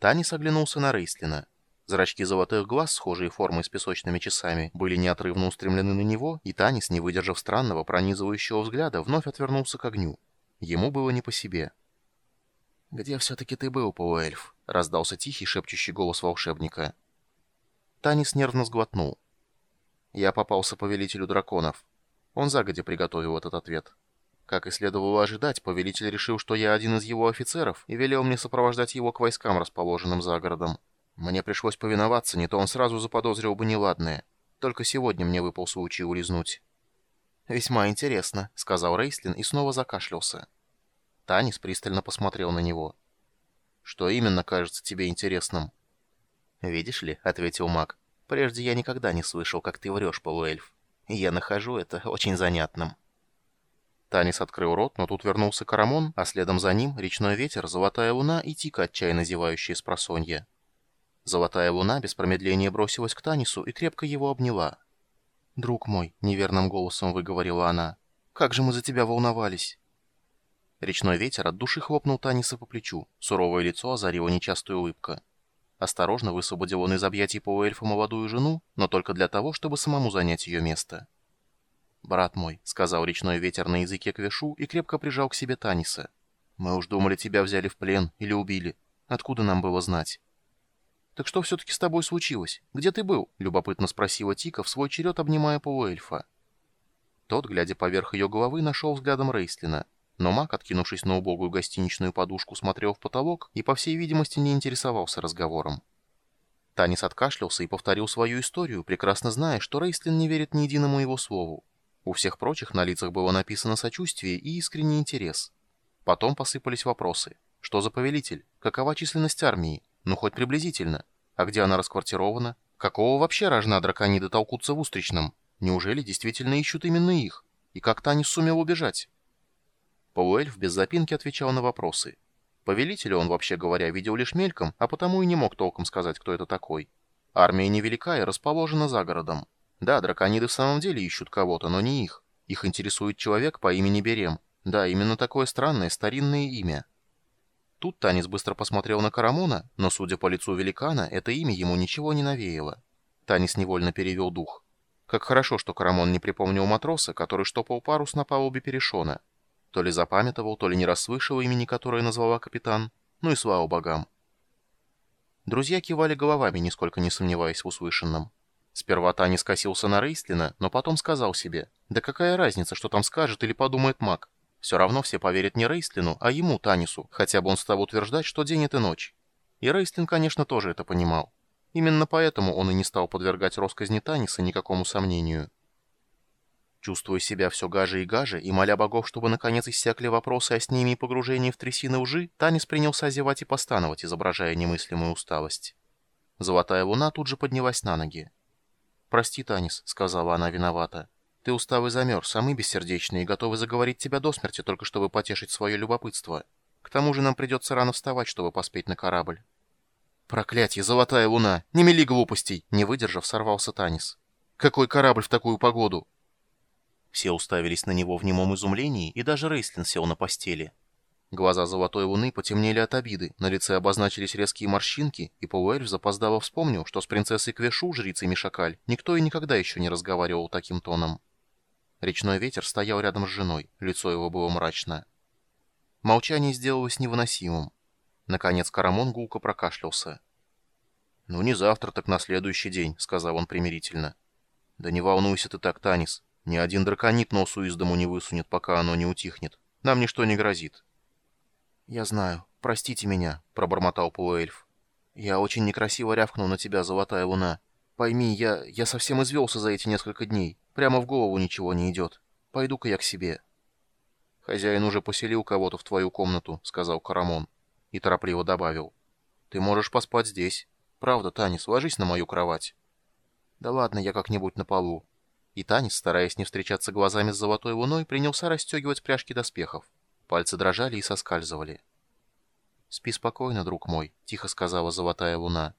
Танис оглянулся на Рейслина. Зрачки золотых глаз, схожие формой с песочными часами, были неотрывно устремлены на него, и Танис, не выдержав странного, пронизывающего взгляда, вновь отвернулся к огню. Ему было не по себе. «Где все-таки ты был, полуэльф?» — раздался тихий, шепчущий голос волшебника. Танис нервно сглотнул. «Я попался повелителю драконов. Он загодя приготовил этот ответ». Как и следовало ожидать, повелитель решил, что я один из его офицеров, и велел мне сопровождать его к войскам, расположенным за городом. Мне пришлось повиноваться, не то он сразу заподозрил бы неладное. Только сегодня мне выпал случай улизнуть. «Весьма интересно», — сказал Рейслин и снова закашлялся. Танис пристально посмотрел на него. «Что именно кажется тебе интересным?» «Видишь ли», — ответил маг, — «прежде я никогда не слышал, как ты врешь, полуэльф. Я нахожу это очень занятным». Танис открыл рот, но тут вернулся Карамон, а следом за ним речной ветер, золотая луна и Тика, отчаянно зевающие с просонья. Золотая луна без промедления бросилась к Танису и крепко его обняла. «Друг мой», — неверным голосом выговорила она, — «как же мы за тебя волновались!» Речной ветер от души хлопнул Таниса по плечу, суровое лицо озарила нечастая улыбка. Осторожно высвободил он из объятий полуэльфа молодую жену, но только для того, чтобы самому занять ее место. «Брат мой», — сказал речной ветер на языке Квешу и крепко прижал к себе Таниса. «Мы уж думали, тебя взяли в плен или убили. Откуда нам было знать?» «Так что все-таки с тобой случилось? Где ты был?» — любопытно спросила Тика, в свой черед обнимая полуэльфа. Тот, глядя поверх ее головы, нашел взглядом Рейслина. Но маг, откинувшись на убогую гостиничную подушку, смотрел в потолок и, по всей видимости, не интересовался разговором. Танис откашлялся и повторил свою историю, прекрасно зная, что Рейслин не верит ни единому его слову. У всех прочих на лицах было написано сочувствие и искренний интерес. Потом посыпались вопросы. Что за повелитель? Какова численность армии? Ну, хоть приблизительно. А где она расквартирована? Какого вообще рожна дракониды толкутся в Устричном? Неужели действительно ищут именно их? И как Танис сумел убежать? Полуэльф без запинки отвечал на вопросы. Повелителя он, вообще говоря, видел лишь мельком, а потому и не мог толком сказать, кто это такой. Армия невелика и расположена за городом. Да, дракониды в самом деле ищут кого-то, но не их. Их интересует человек по имени Берем. Да, именно такое странное старинное имя. Тут Танис быстро посмотрел на Карамона, но, судя по лицу великана, это имя ему ничего не навеяло. Танис невольно перевел дух. Как хорошо, что Карамон не припомнил матроса, который штопал парус на палубе Перешона. То ли запамятовал, то ли не расслышал имени, которое назвала капитан. Ну и слава богам. Друзья кивали головами, нисколько не сомневаясь в услышанном. Сперва Тани скосился на Рейслина, но потом сказал себе, «Да какая разница, что там скажет или подумает маг? Все равно все поверят не Рейслину, а ему, Танису, хотя бы он стал утверждать, что день — это ночь». И Рейслин, конечно, тоже это понимал. Именно поэтому он и не стал подвергать росказни Таниса никакому сомнению. Чувствуя себя все гаже и гаже, и моля богов, чтобы наконец иссякли вопросы о сними и погружении в трясины лжи, Танис принялся зевать и постановать, изображая немыслимую усталость. Золотая луна тут же поднялась на ноги. «Прости, Танис», — сказала она виновата. «Ты устав и замерз, а мы бессердечные готовы заговорить тебя до смерти, только чтобы потешить свое любопытство. К тому же нам придется рано вставать, чтобы поспеть на корабль». «Проклятье, золотая луна! Не мели глупостей!» — не выдержав, сорвался Танис. «Какой корабль в такую погоду?» Все уставились на него в немом изумлении, и даже Рейслин сел на постели. Глаза Золотой Луны потемнели от обиды, на лице обозначились резкие морщинки, и полуэльф запоздало вспомнил, что с принцессой Квешу, жрицей Мишакаль, никто и никогда еще не разговаривал таким тоном. Речной ветер стоял рядом с женой, лицо его было мрачно. Молчание сделалось невыносимым. Наконец Карамон гулко прокашлялся. «Ну, не завтра, так на следующий день», — сказал он примирительно. «Да не волнуйся ты так, Танис. Ни один драконит носу из дому не высунет, пока оно не утихнет. Нам ничто не грозит». «Я знаю. Простите меня», — пробормотал полуэльф. «Я очень некрасиво рявкнул на тебя, золотая луна. Пойми, я, я совсем извелся за эти несколько дней. Прямо в голову ничего не идет. Пойду-ка я к себе». «Хозяин уже поселил кого-то в твою комнату», — сказал Карамон. И торопливо добавил. «Ты можешь поспать здесь. Правда, Танис, ложись на мою кровать». «Да ладно, я как-нибудь на полу». И Танис, стараясь не встречаться глазами с золотой луной, принялся расстегивать пряжки доспехов. Пальцы дрожали и соскальзывали. «Спи спокойно, друг мой», — тихо сказала золотая луна.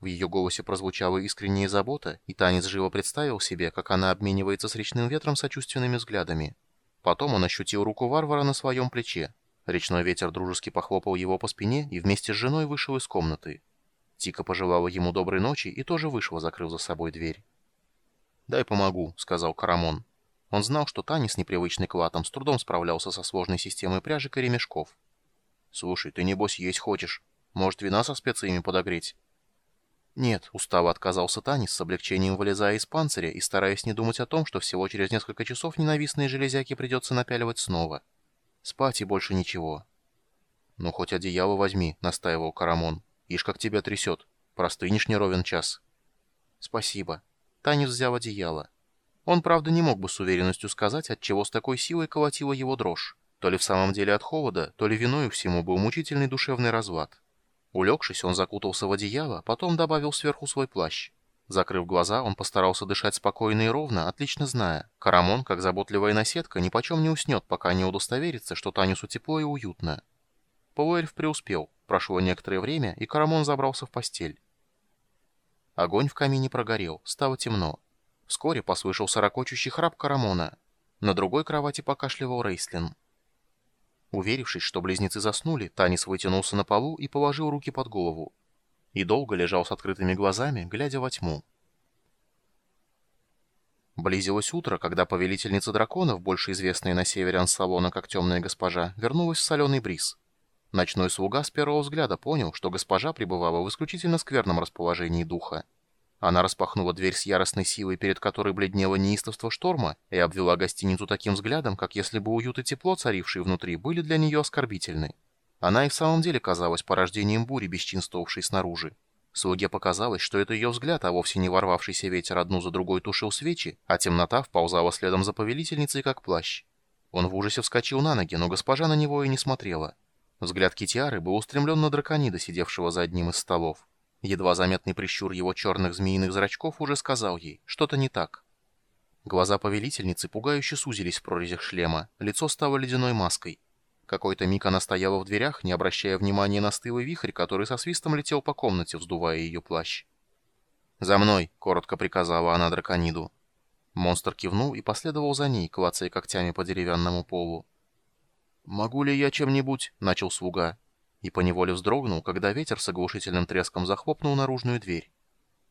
В ее голосе прозвучала искренняя забота, и танец живо представил себе, как она обменивается с речным ветром сочувственными взглядами. Потом он ощутил руку варвара на своем плече. Речной ветер дружески похлопал его по спине и вместе с женой вышел из комнаты. Тика пожелала ему доброй ночи и тоже вышла, закрыв за собой дверь. «Дай помогу», — сказал Карамон. Он знал, что Таня с непривычной клатом с трудом справлялся со сложной системой пряжек и ремешков. «Слушай, ты небось есть хочешь. Может, вина со специями подогреть?» «Нет», — устало отказался Танис, с облегчением вылезая из панциря и стараясь не думать о том, что всего через несколько часов ненавистные железяки придется напяливать снова. «Спать и больше ничего». «Ну, хоть одеяло возьми», — настаивал Карамон. «Ишь, как тебя трясет. Простынешь не ровен час». «Спасибо». Танис взял одеяло. Он, правда, не мог бы с уверенностью сказать, от чего с такой силой колотила его дрожь. То ли в самом деле от холода, то ли виною всему был мучительный душевный разлад. Улегшись, он закутался в одеяло, потом добавил сверху свой плащ. Закрыв глаза, он постарался дышать спокойно и ровно, отлично зная. Карамон, как заботливая наседка, нипочем не уснет, пока не удостоверится, что Танису тепло и уютно. Полуэльф преуспел. Прошло некоторое время, и Карамон забрался в постель. Огонь в камине прогорел, стало темно. Вскоре послышался ракочущий храп Карамона. На другой кровати покашливал Рейслин. Уверившись, что близнецы заснули, Танис вытянулся на полу и положил руки под голову. И долго лежал с открытыми глазами, глядя во тьму. Близилось утро, когда повелительница драконов, больше известная на севере Ансалона как темная госпожа, вернулась в соленый бриз. Ночной слуга с первого взгляда понял, что госпожа пребывала в исключительно скверном расположении духа. Она распахнула дверь с яростной силой, перед которой бледнело неистовство шторма, и обвела гостиницу таким взглядом, как если бы уют и тепло, царившие внутри, были для нее оскорбительны. Она и в самом деле казалась порождением бури, бесчинствовавшей снаружи. Слуге показалось, что это ее взгляд, а вовсе не ворвавшийся ветер одну за другой тушил свечи, а темнота вползала следом за повелительницей, как плащ. Он в ужасе вскочил на ноги, но госпожа на него и не смотрела. Взгляд Китиары был устремлен на драконида, сидевшего за одним из столов. Едва заметный прищур его черных змеиных зрачков уже сказал ей, что-то не так. Глаза повелительницы пугающе сузились в прорезях шлема, лицо стало ледяной маской. Какой-то миг она стояла в дверях, не обращая внимания на стылый вихрь, который со свистом летел по комнате, вздувая ее плащ. «За мной!» — коротко приказала она дракониду. Монстр кивнул и последовал за ней, клацая когтями по деревянному полу. «Могу ли я чем-нибудь?» — начал слуга и поневоле вздрогнул, когда ветер с оглушительным треском захлопнул наружную дверь.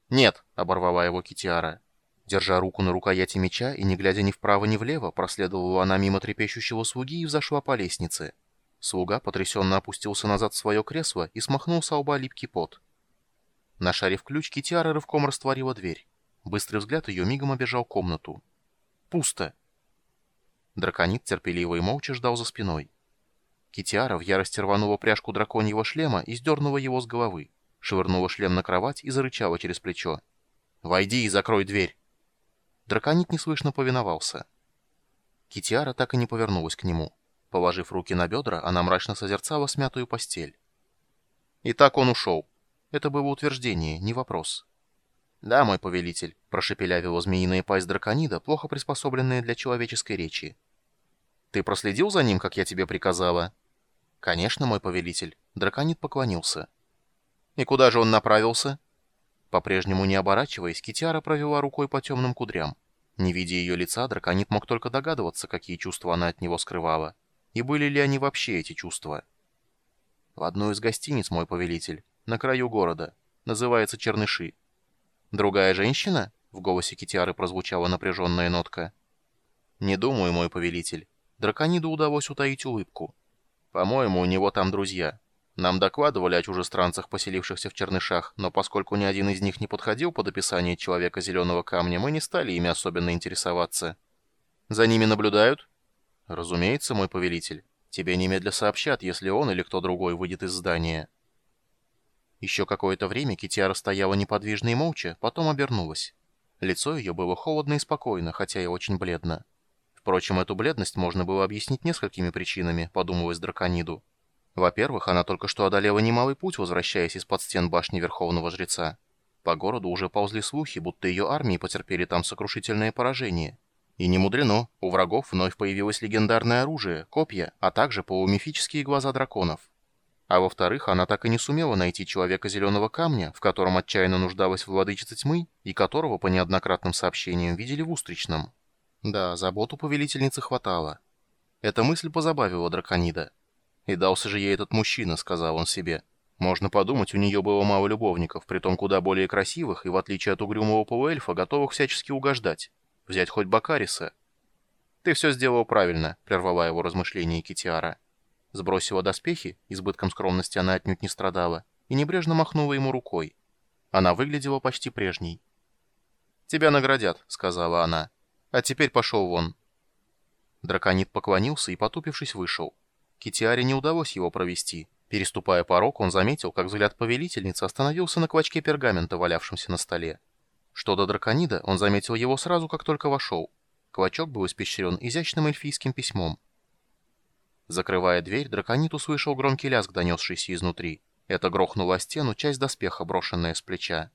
«Нет!» — оборвала его Китиара. Держа руку на рукояти меча и не глядя ни вправо, ни влево, проследовала она мимо трепещущего слуги и взошла по лестнице. Слуга потрясенно опустился назад в свое кресло и смахнул с лба липкий пот. Нашарив ключ, Китиара рывком растворила дверь. Быстрый взгляд ее мигом обежал комнату. «Пусто!» Драконит терпеливо и молча ждал за спиной. Китиара в ярости рванула пряжку драконьего шлема и сдернула его с головы. Швырнула шлем на кровать и зарычала через плечо. «Войди и закрой дверь!» Драконит неслышно повиновался. Китиара так и не повернулась к нему. Положив руки на бедра, она мрачно созерцала смятую постель. И так он ушел. Это было утверждение, не вопрос. «Да, мой повелитель», — прошепелявила змеиная пасть драконида, плохо приспособленная для человеческой речи. «Ты проследил за ним, как я тебе приказала?» «Конечно, мой повелитель». Драконит поклонился. «И куда же он направился?» По-прежнему не оборачиваясь, Китиара провела рукой по темным кудрям. Не видя ее лица, драконит мог только догадываться, какие чувства она от него скрывала. И были ли они вообще, эти чувства? «В одну из гостиниц, мой повелитель, на краю города. Называется Черныши». «Другая женщина?» — в голосе Китиары прозвучала напряженная нотка. «Не думаю, мой повелитель». Дракониду удалось утаить улыбку. По-моему, у него там друзья. Нам докладывали о чужестранцах, поселившихся в Чернышах, но поскольку ни один из них не подходил под описание человека зеленого камня, мы не стали ими особенно интересоваться. За ними наблюдают? Разумеется, мой повелитель. Тебе немедля сообщат, если он или кто другой выйдет из здания. Еще какое-то время Китиара стояла неподвижно и молча, потом обернулась. Лицо ее было холодно и спокойно, хотя и очень бледно. Впрочем, эту бледность можно было объяснить несколькими причинами, подумалось Дракониду. Во-первых, она только что одолела немалый путь, возвращаясь из-под стен башни Верховного Жреца. По городу уже ползли слухи, будто ее армии потерпели там сокрушительное поражение. И не мудрено, у врагов вновь появилось легендарное оружие, копья, а также полумифические глаза драконов. А во-вторых, она так и не сумела найти человека зеленого камня, в котором отчаянно нуждалась владычица тьмы, и которого по неоднократным сообщениям видели в Устричном. Да, заботу повелительницы хватало. Эта мысль позабавила драконида. «И дался же ей этот мужчина», — сказал он себе. «Можно подумать, у нее было мало любовников, притом куда более красивых и, в отличие от угрюмого полуэльфа, готовых всячески угождать. Взять хоть Бакариса». «Ты все сделал правильно», — прервала его размышления Китиара. Сбросила доспехи, избытком скромности она отнюдь не страдала, и небрежно махнула ему рукой. Она выглядела почти прежней. «Тебя наградят», — сказала она. «А теперь пошел вон». Драконит поклонился и, потупившись, вышел. Китиаре не удалось его провести. Переступая порог, он заметил, как взгляд повелительницы остановился на клочке пергамента, валявшемся на столе. Что до драконида, он заметил его сразу, как только вошел. Клочок был испещрен изящным эльфийским письмом. Закрывая дверь, драконит услышал громкий лязг, донесшийся изнутри. Это грохнуло о стену часть доспеха, брошенная с плеча.